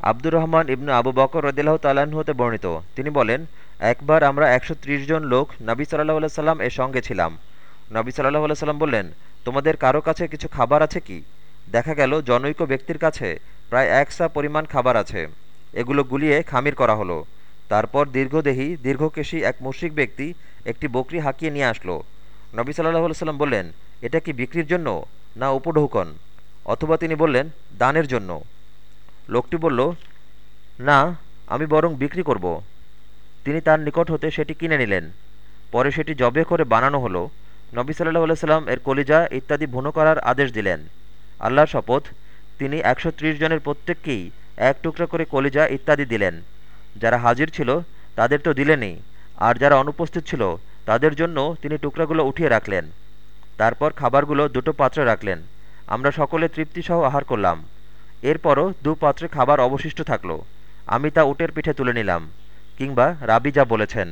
আব্দুর রহমান ইবনু আবু বকর রদিল্লাহ তাল্লাহ্ন হতে বর্ণিত। তিনি বলেন, একবার আমরা একশো ত্রিশ জন লোক নবী সাল্লাহ সাল্লাম এর সঙ্গে ছিলাম। নবী সাল্লাহ সাল্লাম বললেন, তোমাদের কারও কাছে কিছু খাবার আছে কি? দেখা গেল, জনৈক ব্যক্তির কাছে প্রায় এক সা পরিমাণ খাবার আছে। এগুলো গুলিয়ে খামির করা হলো। তারপর দীর্ঘদেহী, দীর্ঘকেশী এক মুশ্রিক ব্যক্তি একটি বকরি হাঁকিয়ে নিয়ে আসলো। নবী সাল্লাহ সাল্লাম বললেন, এটা কি বিক্রির জন্য না উপঢৌকন? অথবা তিনি বললেন, দানের জন্য। লোকটি বলল, না, আমি বরং বিক্রি করব। তিনি তার নিকট হতে সেটি কিনে নিলেন। পরে সেটি জবে করে বানানো হলো। নবী সাল্লাহ সাল্লাম এর কলিজা ইত্যাদি ভুনো করার আদেশ দিলেন। আল্লাহর শপথ, তিনি একশো ত্রিশ জনের প্রত্যেককেই এক টুকরা করে কলিজা ইত্যাদি দিলেন। যারা হাজির ছিল, তাদের তো দিলেনই। আর যারা অনুপস্থিত ছিল, তাদের জন্য তিনি টুকরাগুলো উঠিয়ে রাখলেন। তারপর খাবারগুলো দুটো পাত্রে রাখলেন। আমরা সকলে তৃপ্তিসহ আহার করলাম। এরপরও দু পাত্রে খাবার অবশিষ্ট থাকল। আমি তা উটের পিঠে তুলে নিলাম, কিংবা রাবি যা বলেছেন।